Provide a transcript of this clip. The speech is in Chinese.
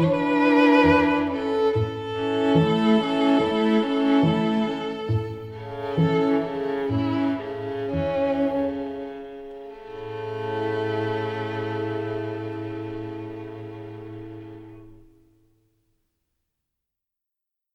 月。